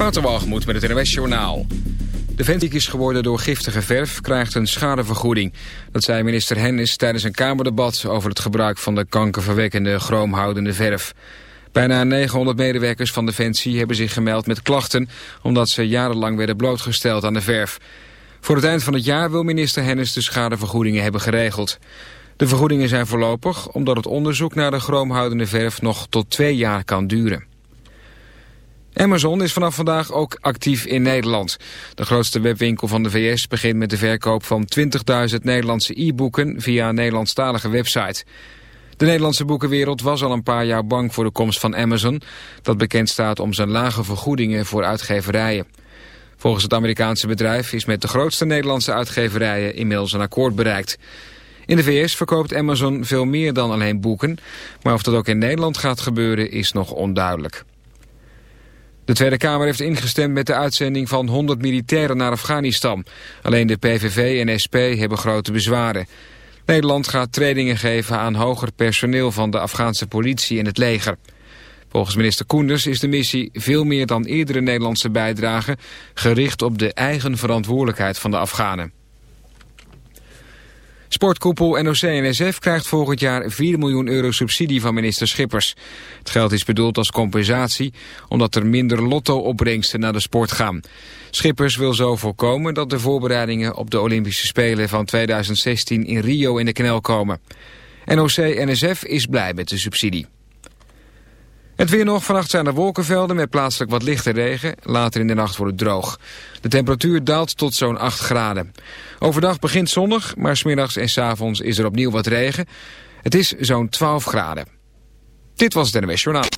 Waterwalgemoed met het NWS Journaal. De vent die is geworden door giftige verf krijgt een schadevergoeding. Dat zei minister Hennis tijdens een Kamerdebat over het gebruik van de kankerverwekkende chroomhoudende verf. Bijna 900 medewerkers van Defensie hebben zich gemeld met klachten... omdat ze jarenlang werden blootgesteld aan de verf. Voor het eind van het jaar wil minister Hennis de schadevergoedingen hebben geregeld. De vergoedingen zijn voorlopig omdat het onderzoek naar de chroomhoudende verf nog tot twee jaar kan duren. Amazon is vanaf vandaag ook actief in Nederland. De grootste webwinkel van de VS begint met de verkoop van 20.000 Nederlandse e-boeken via een Nederlandstalige website. De Nederlandse boekenwereld was al een paar jaar bang voor de komst van Amazon, dat bekend staat om zijn lage vergoedingen voor uitgeverijen. Volgens het Amerikaanse bedrijf is met de grootste Nederlandse uitgeverijen inmiddels een akkoord bereikt. In de VS verkoopt Amazon veel meer dan alleen boeken, maar of dat ook in Nederland gaat gebeuren is nog onduidelijk. De Tweede Kamer heeft ingestemd met de uitzending van 100 militairen naar Afghanistan. Alleen de PVV en SP hebben grote bezwaren. Nederland gaat trainingen geven aan hoger personeel van de Afghaanse politie en het leger. Volgens minister Koenders is de missie veel meer dan eerdere Nederlandse bijdrage... gericht op de eigen verantwoordelijkheid van de Afghanen. Sportkoepel NOC-NSF krijgt volgend jaar 4 miljoen euro subsidie van minister Schippers. Het geld is bedoeld als compensatie omdat er minder lotto-opbrengsten naar de sport gaan. Schippers wil zo voorkomen dat de voorbereidingen op de Olympische Spelen van 2016 in Rio in de knel komen. NOC-NSF is blij met de subsidie. Het weer nog. Vannacht zijn er wolkenvelden met plaatselijk wat lichte regen. Later in de nacht wordt het droog. De temperatuur daalt tot zo'n 8 graden. Overdag begint zonnig, maar smiddags en s avonds is er opnieuw wat regen. Het is zo'n 12 graden. Dit was het NWS Journaal.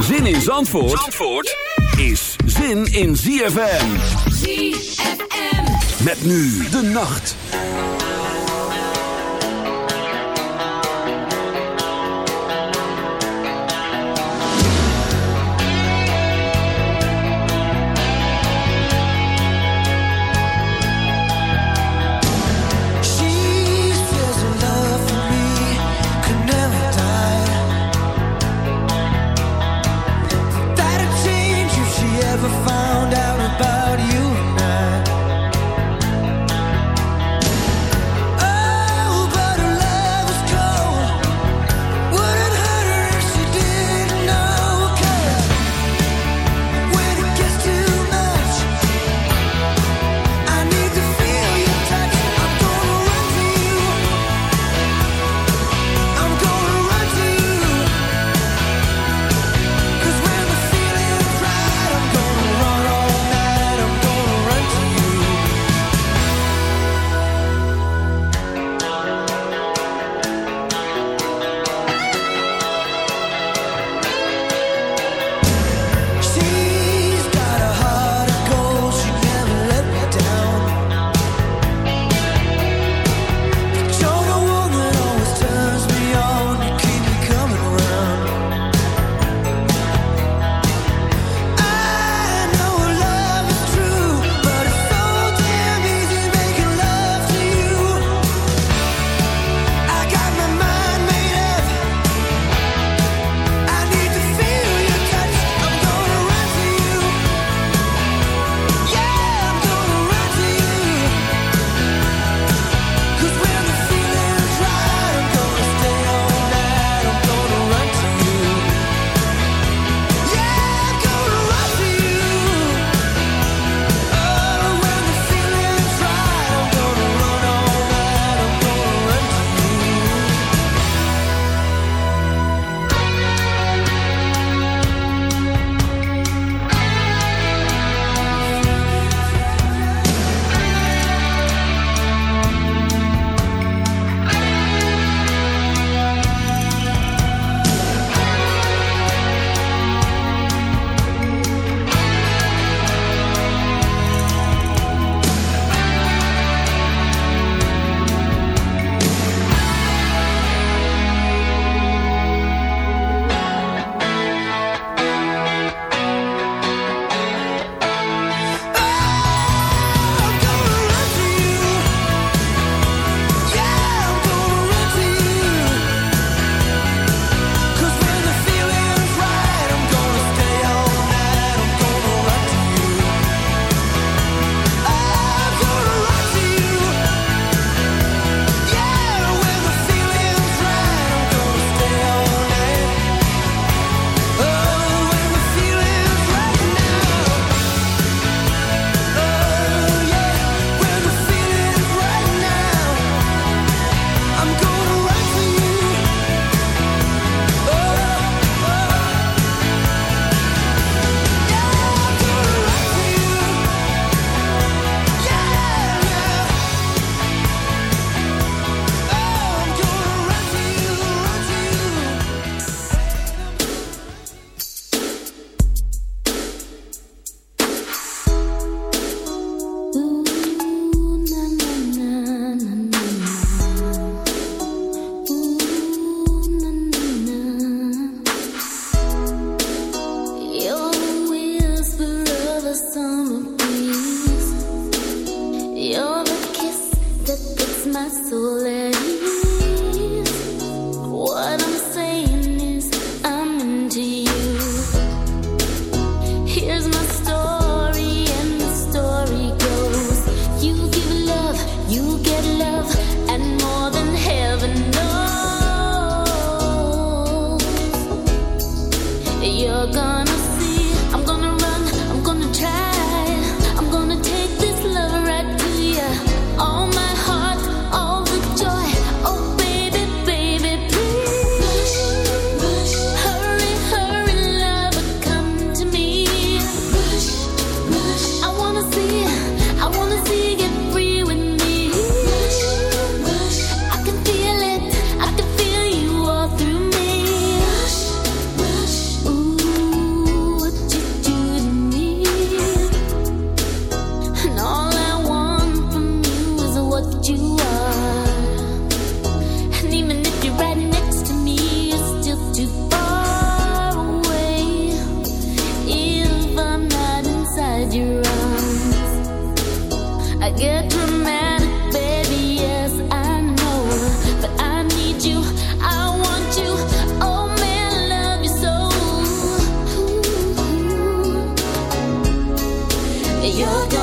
Zin in Zandvoort, Zandvoort is zin in ZFM. ZFM. Met nu de nacht. You're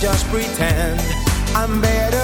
just pretend. I'm better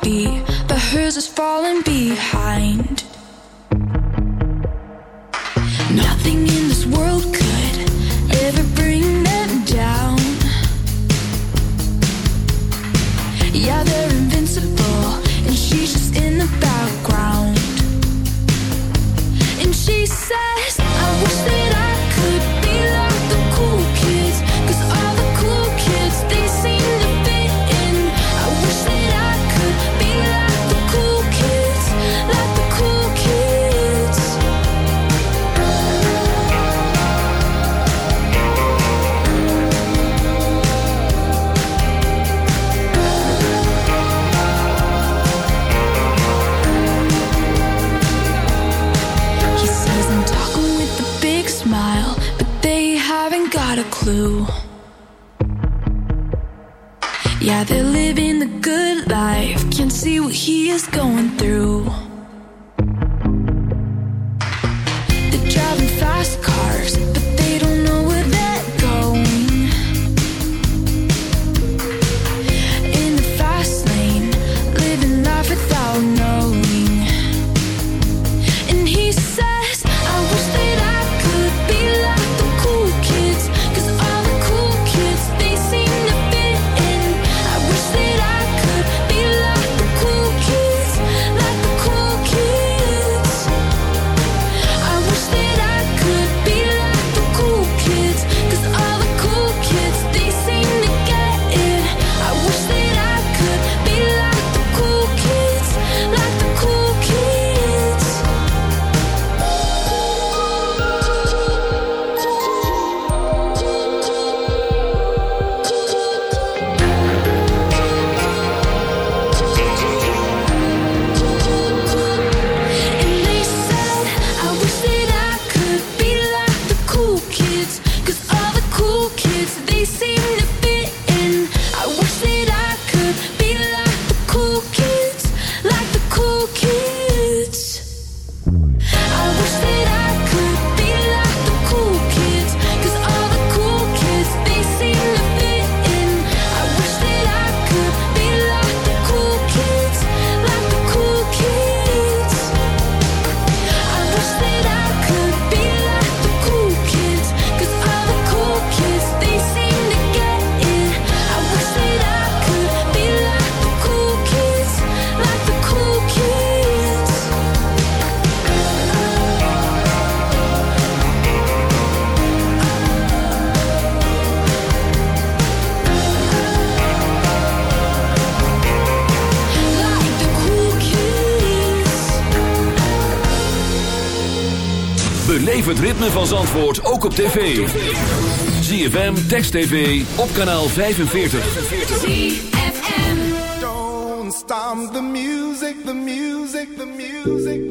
Be. Van Zandvoort ook op tv. ZFM, Text TV, op kanaal 45. ZFM. Don't stop the music, the music, the music,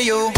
you.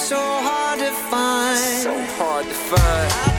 so hard to find. So hard to find.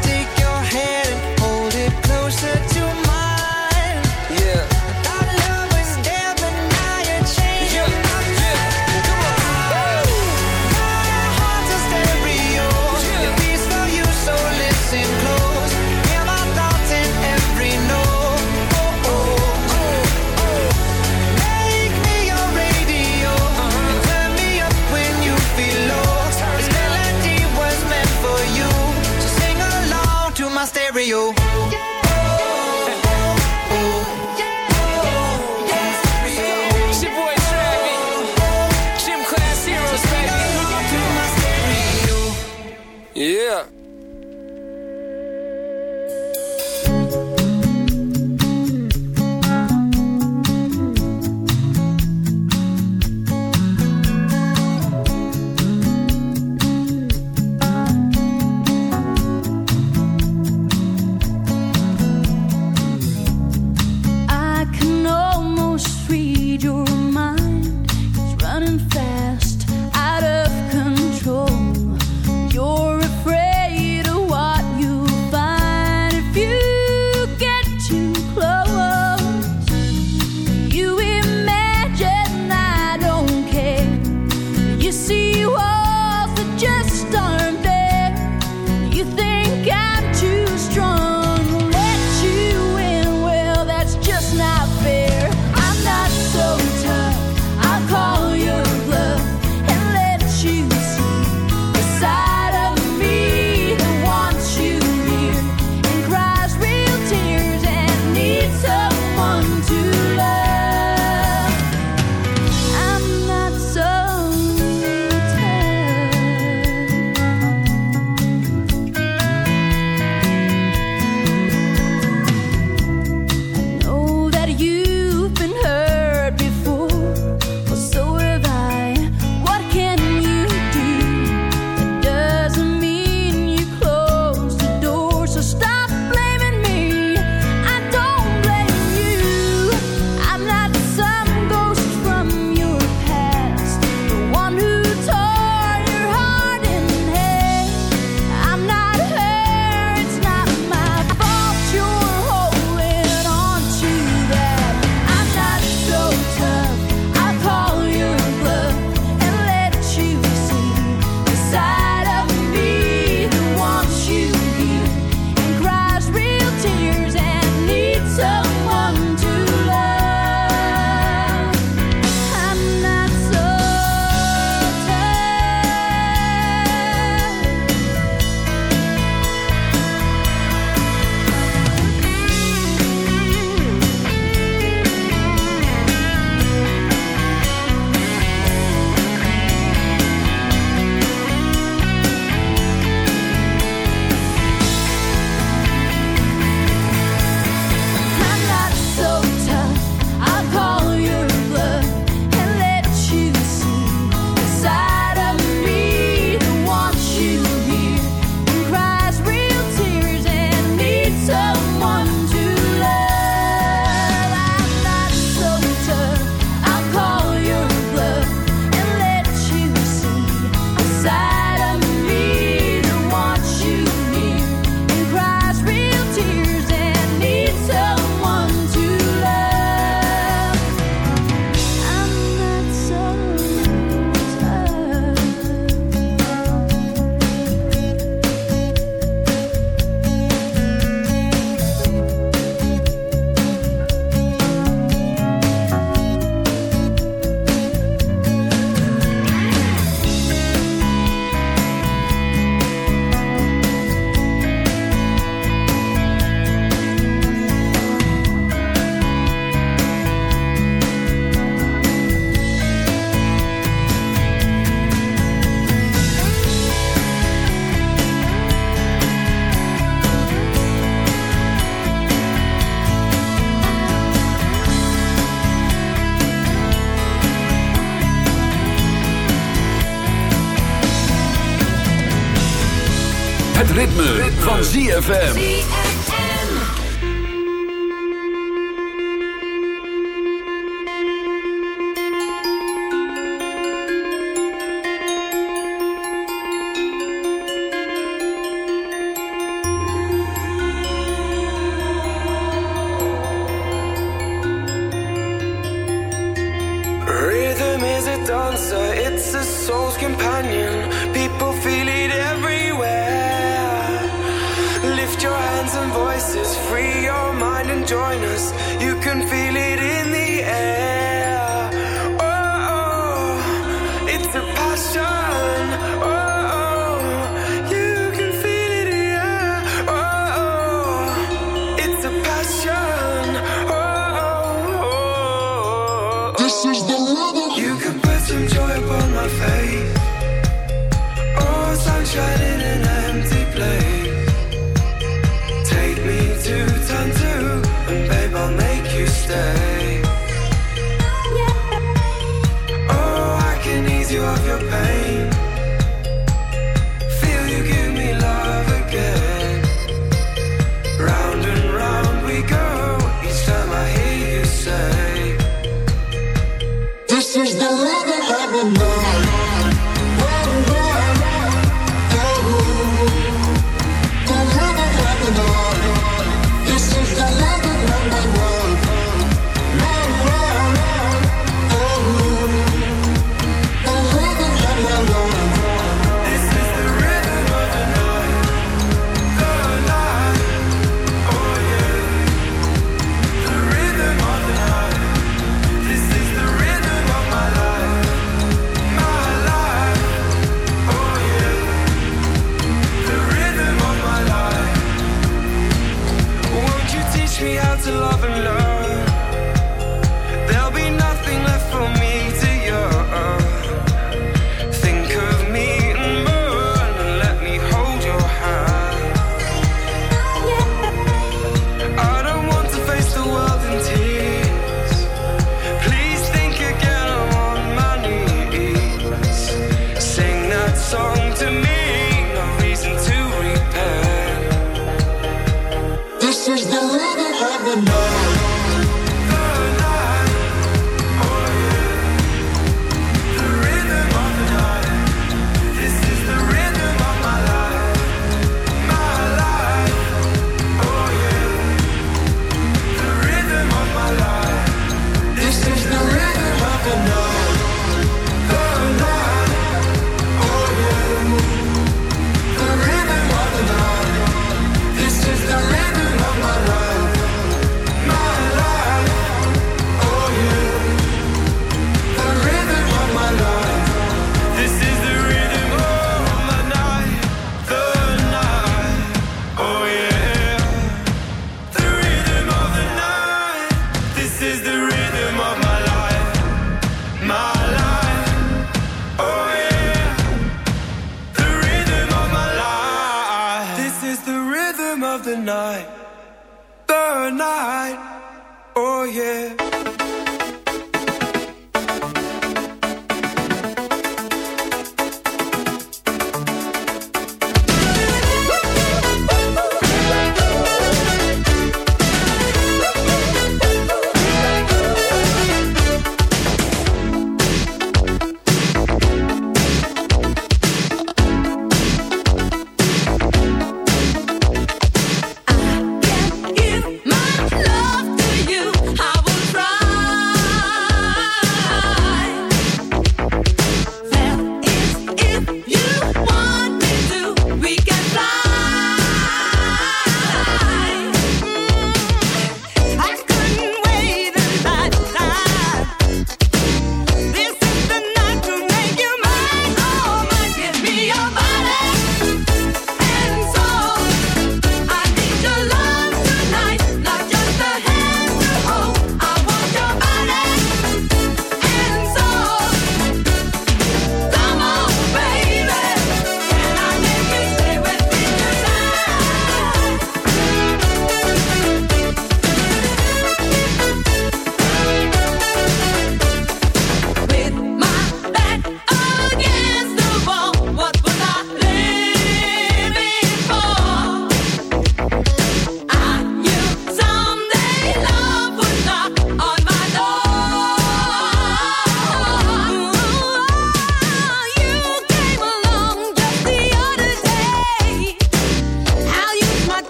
ZFM.